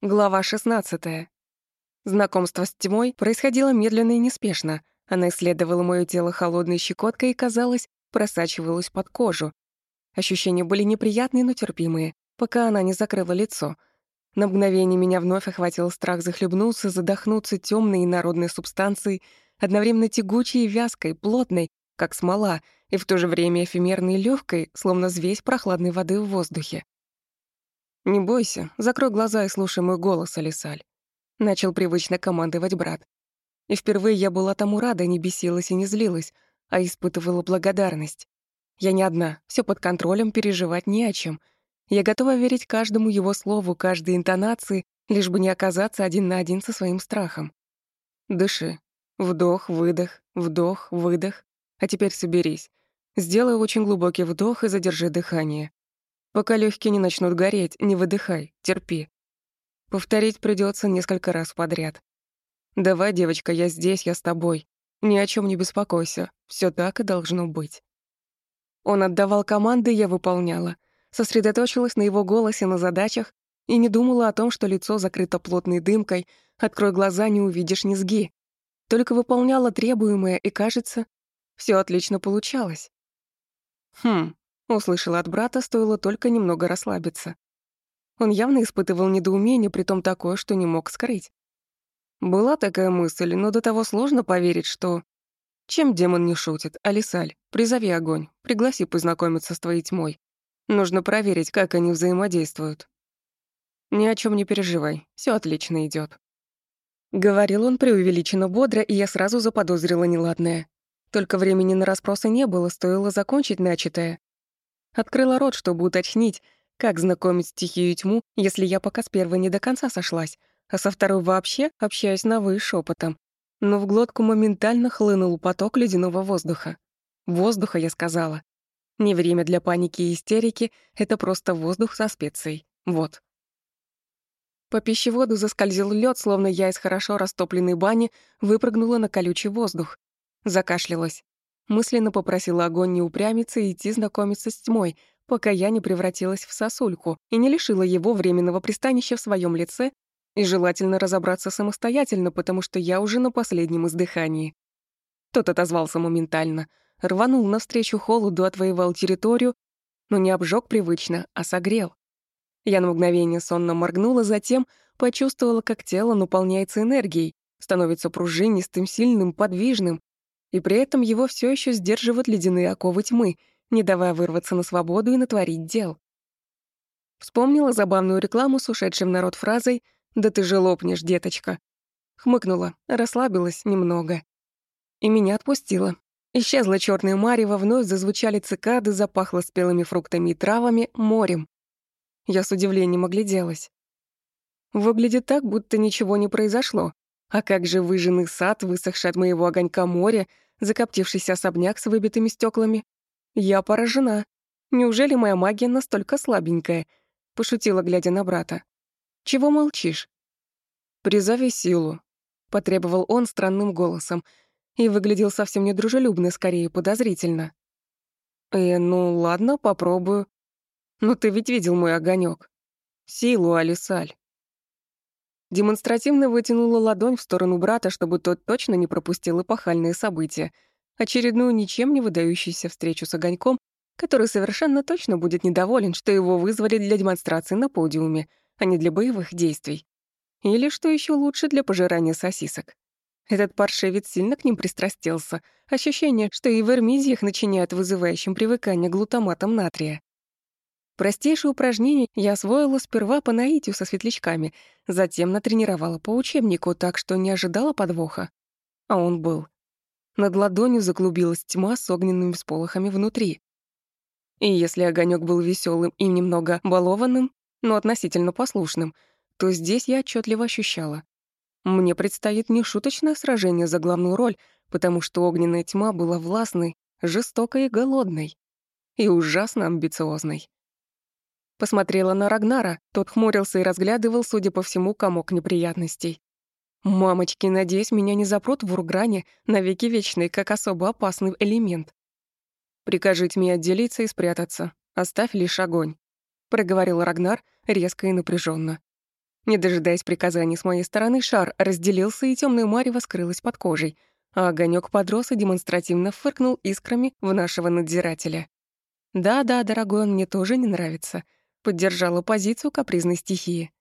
Глава 16. Знакомство с тьмой происходило медленно и неспешно. Она исследовала моё тело холодной щекоткой и, казалось, просачивалась под кожу. Ощущения были неприятные, но терпимые, пока она не закрыла лицо. На мгновение меня вновь охватил страх захлебнуться, задохнуться тёмной и народной субстанцией, одновременно тягучей и вязкой, плотной, как смола, и в то же время эфемерной и лёгкой, словно звесь прохладной воды в воздухе. «Не бойся, закрой глаза и слушай мой голос, Алисаль», — начал привычно командовать брат. И впервые я была тому рада, не бесилась и не злилась, а испытывала благодарность. Я не одна, все под контролем, переживать не о чем. Я готова верить каждому его слову, каждой интонации, лишь бы не оказаться один на один со своим страхом. Дыши. Вдох, выдох, вдох, выдох. А теперь соберись. Сделай очень глубокий вдох и задержи дыхание. Пока легкие не начнут гореть, не выдыхай, терпи. Повторить придется несколько раз подряд. Давай, девочка, я здесь, я с тобой. Ни о чем не беспокойся, все так и должно быть. Он отдавал команды, я выполняла. Сосредоточилась на его голосе, на задачах и не думала о том, что лицо закрыто плотной дымкой, открой глаза, не увидишь низги. Только выполняла требуемое, и, кажется, все отлично получалось. Хм, Услышала от брата, стоило только немного расслабиться. Он явно испытывал недоумение, притом такое, что не мог скрыть. Была такая мысль, но до того сложно поверить, что... Чем демон не шутит? Алисаль, призови огонь, пригласи познакомиться с твоей тьмой. Нужно проверить, как они взаимодействуют. Ни о чем не переживай, все отлично идет. Говорил он преувеличенно бодро, и я сразу заподозрила неладное. Только времени на расспросы не было, стоило закончить начатое. Открыла рот, чтобы уточнить, как знакомить стихию тьму, если я пока с первой не до конца сошлась, а со второй вообще общаюсь на «вы» шепотом. Но в глотку моментально хлынул поток ледяного воздуха. Воздуха, я сказала. Не время для паники и истерики, это просто воздух со специей. Вот. По пищеводу заскользил лед, словно я из хорошо растопленной бани выпрыгнула на колючий воздух. Закашлялась. Мысленно попросила огонь не упрямиться и идти знакомиться с тьмой, пока я не превратилась в сосульку и не лишила его временного пристанища в своем лице и желательно разобраться самостоятельно, потому что я уже на последнем издыхании. Тот отозвался моментально, рванул навстречу холоду, отвоевал территорию, но не обжег привычно, а согрел. Я на мгновение сонно моргнула, затем почувствовала, как тело наполняется энергией, становится пружинистым, сильным, подвижным, и при этом его все еще сдерживают ледяные оковы тьмы, не давая вырваться на свободу и натворить дел. Вспомнила забавную рекламу с ушедшим народ фразой «Да ты же лопнешь, деточка». Хмыкнула, расслабилась немного. И меня отпустила. Исчезла черная марево, вновь зазвучали цикады, запахло спелыми фруктами и травами, морем. Я с удивлением огляделась. Выглядит так, будто ничего не произошло. А как же выжженный сад, высохший от моего огонька море, закоптившийся особняк с выбитыми стеклами? Я поражена. Неужели моя магия настолько слабенькая? Пошутила, глядя на брата. Чего молчишь? Призови силу, потребовал он странным голосом и выглядел совсем недружелюбно, скорее подозрительно. «Э, ну ладно, попробую. Но ты ведь видел мой огонек. Силу, Алисаль. Демонстративно вытянула ладонь в сторону брата, чтобы тот точно не пропустил эпохальные события. Очередную ничем не выдающуюся встречу с огоньком, который совершенно точно будет недоволен, что его вызвали для демонстрации на подиуме, а не для боевых действий. Или, что еще лучше, для пожирания сосисок. Этот паршивец сильно к ним пристрастился. Ощущение, что и в эрмизиях начиняют вызывающим привыкание глутаматом натрия. Простейшее упражнение я освоила сперва по наитию со светлячками, затем натренировала по учебнику, так что не ожидала подвоха. А он был. Над ладонью заклубилась тьма с огненными сполохами внутри. И если огонек был веселым и немного балованным, но относительно послушным, то здесь я отчетливо ощущала. Мне предстоит нешуточное сражение за главную роль, потому что огненная тьма была властной, жестокой и голодной. И ужасно амбициозной. Посмотрела на Рагнара, тот хмурился и разглядывал, судя по всему, комок неприятностей. «Мамочки, надеюсь, меня не запрут в Ургране навеки вечный, как особо опасный элемент. Прикажите мне отделиться и спрятаться. Оставь лишь огонь», — проговорил Рагнар резко и напряженно. Не дожидаясь приказаний с моей стороны, шар разделился, и темная марево скрылась под кожей, а огонек подрос и демонстративно фыркнул искрами в нашего надзирателя. «Да-да, дорогой, он мне тоже не нравится», — поддержала позицию капризной стихии.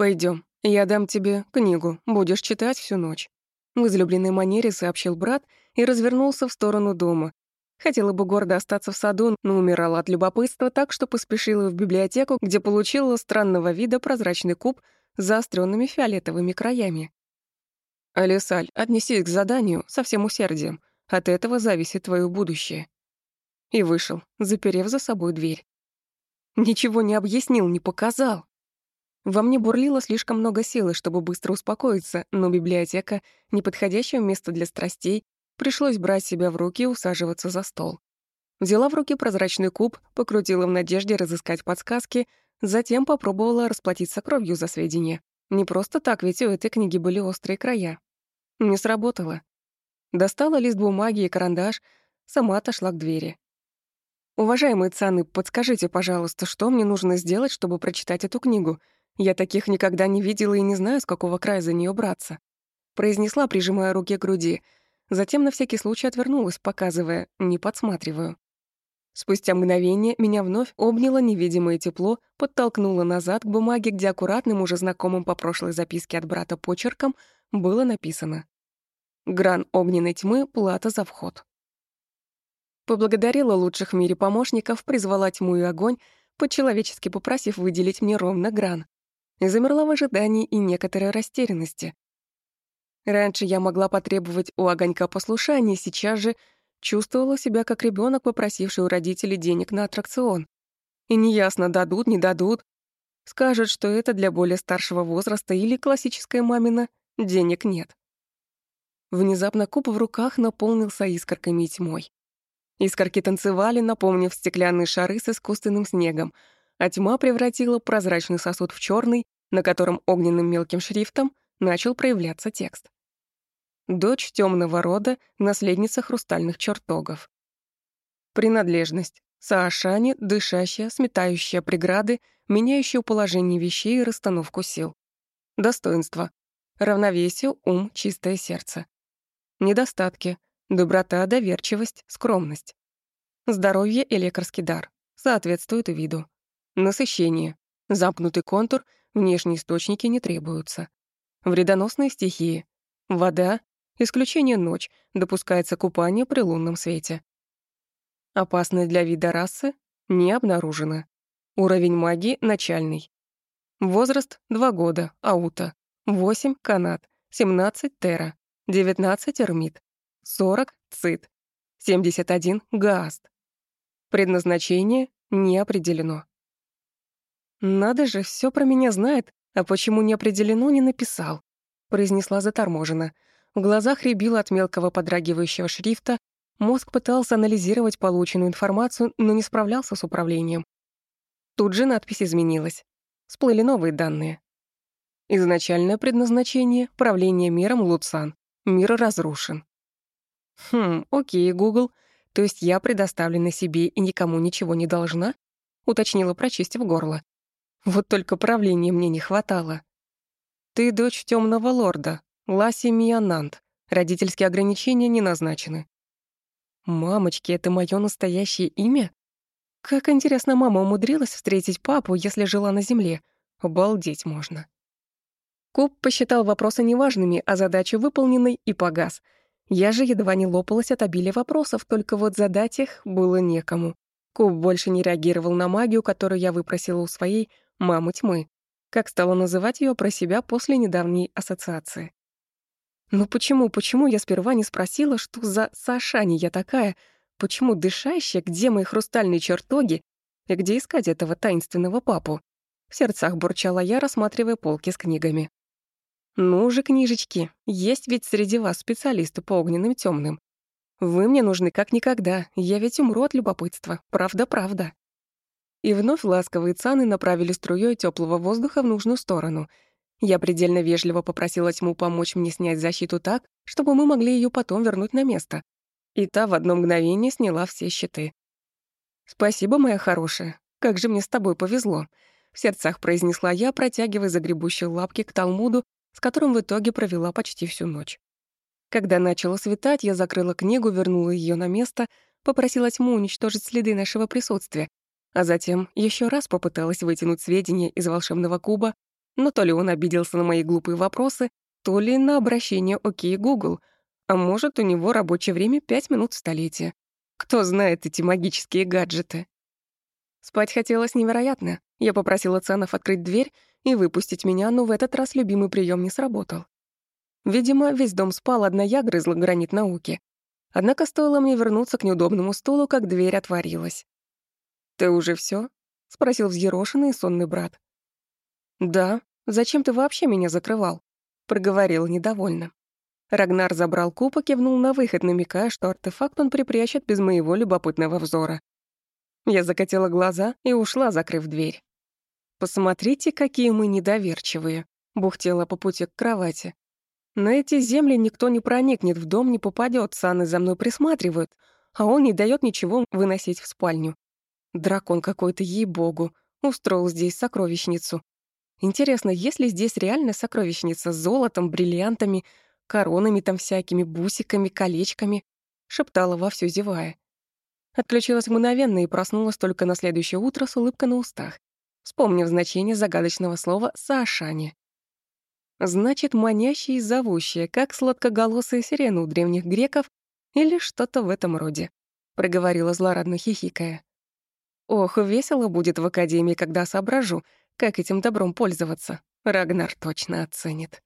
Пойдем, я дам тебе книгу, будешь читать всю ночь». В излюбленной манере сообщил брат и развернулся в сторону дома. Хотела бы гордо остаться в саду, но умирала от любопытства так, что поспешила в библиотеку, где получила странного вида прозрачный куб с заостренными фиолетовыми краями. «Алисаль, отнесись к заданию со всем усердием. От этого зависит твое будущее». И вышел, заперев за собой дверь. Ничего не объяснил, не показал. Во мне бурлило слишком много силы, чтобы быстро успокоиться, но библиотека — неподходящее место для страстей, пришлось брать себя в руки и усаживаться за стол. Взяла в руки прозрачный куб, покрутила в надежде разыскать подсказки, затем попробовала расплатиться кровью за сведения. Не просто так, ведь у этой книги были острые края. Не сработало. Достала лист бумаги и карандаш, сама отошла к двери. «Уважаемые цаны, подскажите, пожалуйста, что мне нужно сделать, чтобы прочитать эту книгу?» Я таких никогда не видела и не знаю, с какого края за нее браться. Произнесла, прижимая руки к груди. Затем на всякий случай отвернулась, показывая «не подсматриваю». Спустя мгновение меня вновь обняло невидимое тепло, подтолкнуло назад к бумаге, где аккуратным, уже знакомым по прошлой записке от брата почерком было написано «Гран огненной тьмы, плата за вход». Поблагодарила лучших в мире помощников, призвала тьму и огонь, по-человечески попросив выделить мне ровно гран замерла в ожидании и некоторой растерянности. Раньше я могла потребовать у огонька послушания, сейчас же чувствовала себя как ребенок, попросивший у родителей денег на аттракцион. И неясно, дадут, не дадут. Скажут, что это для более старшего возраста или классическая мамина «денег нет». Внезапно куб в руках наполнился искорками и тьмой. Искорки танцевали, напомнив стеклянные шары с искусственным снегом — а тьма превратила прозрачный сосуд в черный, на котором огненным мелким шрифтом начал проявляться текст. Дочь темного рода, наследница хрустальных чертогов. Принадлежность. Саашани, дышащая, сметающая преграды, меняющая положение вещей и расстановку сил. Достоинство. Равновесие, ум, чистое сердце. Недостатки. Доброта, доверчивость, скромность. Здоровье и лекарский дар. Соответствует виду. Насыщение. Замкнутый контур, внешние источники не требуются. Вредоносные стихии. Вода. Исключение ночь. Допускается купание при лунном свете. Опасные для вида расы не обнаружено. Уровень магии начальный. Возраст 2 года, аута. 8 канат. 17 тера. 19 эрмит. 40 цит. 71 гаст. Предназначение не определено. «Надо же, все про меня знает, а почему не определено, не написал», произнесла заторможенно. В глазах рябило от мелкого подрагивающего шрифта, мозг пытался анализировать полученную информацию, но не справлялся с управлением. Тут же надпись изменилась. Всплыли новые данные. Изначальное предназначение — правление миром Луцан. Мир разрушен. Хм, окей, Гугл. То есть я предоставлена себе и никому ничего не должна? Уточнила, прочистив горло. Вот только правления мне не хватало. Ты дочь темного лорда, Ласи Мианант. Родительские ограничения не назначены. Мамочки, это мое настоящее имя? Как интересно, мама умудрилась встретить папу, если жила на земле. Обалдеть можно. Куб посчитал вопросы неважными, а задачу выполненной и погас. Я же едва не лопалась от обилия вопросов, только вот задать их было некому. Куб больше не реагировал на магию, которую я выпросила у своей мамы тьмы, как стала называть ее про себя после недавней ассоциации. Но почему, почему я сперва не спросила, что за Сашани я такая, почему дышащая, где мои хрустальные чертоги и где искать этого таинственного папу? В сердцах бурчала я, рассматривая полки с книгами. «Ну же, книжечки, есть ведь среди вас специалисты по огненным темным. Вы мне нужны как никогда, я ведь умру от любопытства, правда-правда». И вновь ласковые цаны направили струей теплого воздуха в нужную сторону. Я предельно вежливо попросила тьму помочь мне снять защиту так, чтобы мы могли ее потом вернуть на место. И та в одно мгновение сняла все щиты. «Спасибо, моя хорошая. Как же мне с тобой повезло. в сердцах произнесла я, протягивая загребущие лапки к Талмуду, с которым в итоге провела почти всю ночь. Когда начало светать, я закрыла книгу, вернула ее на место, попросила тьму уничтожить следы нашего присутствия, а затем еще раз попыталась вытянуть сведения из волшебного куба, но то ли он обиделся на мои глупые вопросы, то ли на обращение «Окей, Google», а может, у него рабочее время пять минут в столетие. Кто знает эти магические гаджеты? Спать хотелось невероятно. Я попросила Цанов открыть дверь и выпустить меня, но в этот раз любимый прием не сработал. Видимо, весь дом спал, одна я грызла гранит науки. Однако стоило мне вернуться к неудобному стулу, как дверь отворилась. «Ты уже все? спросил взъерошенный и сонный брат. «Да. Зачем ты вообще меня закрывал?» — проговорил недовольно. Рагнар забрал куб и кивнул на выход, намекая, что артефакт он припрячет без моего любопытного взора. Я закатила глаза и ушла, закрыв дверь. «Посмотрите, какие мы недоверчивые», — бухтела по пути к кровати. «На эти земли никто не проникнет, в дом не попадет, саны за мной присматривают, а он не дает ничего выносить в спальню. Дракон какой-то, ей-богу, устроил здесь сокровищницу. Интересно, есть ли здесь реально сокровищница с золотом, бриллиантами, коронами там всякими, бусиками, колечками? Шептала вовсю зевая. Отключилась мгновенно и проснулась только на следующее утро с улыбкой на устах, вспомнив значение загадочного слова «саашане». Значит, манящее и зовущее, как сладкоголосые сирены у древних греков или что-то в этом роде, проговорила злорадно хихикая. Ох, весело будет в академии, когда соображу, как этим добром пользоваться. Рагнар точно оценит.